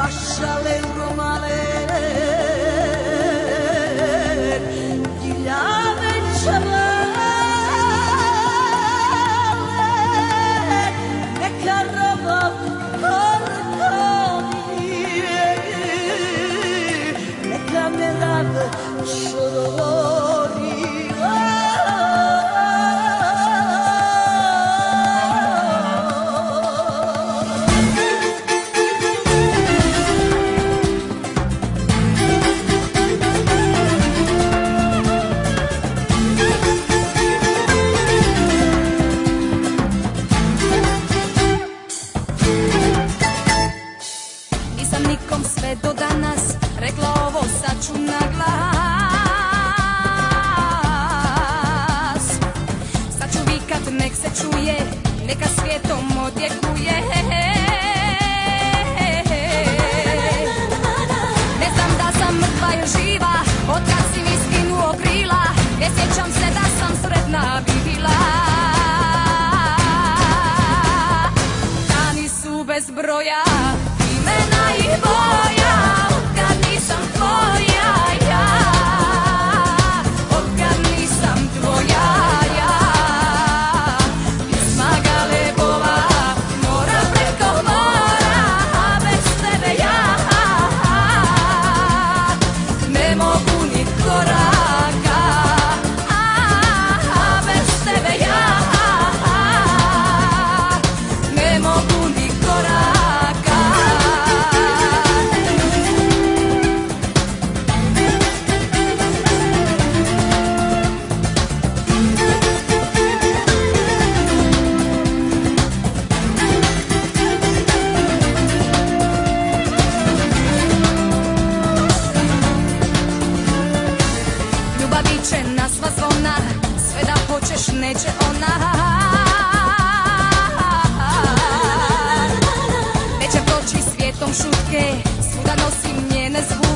başrale romane зброя, імена їх Бог. još neće ona. Neće proći svijetom šutke Svuda nosim njene zvuke.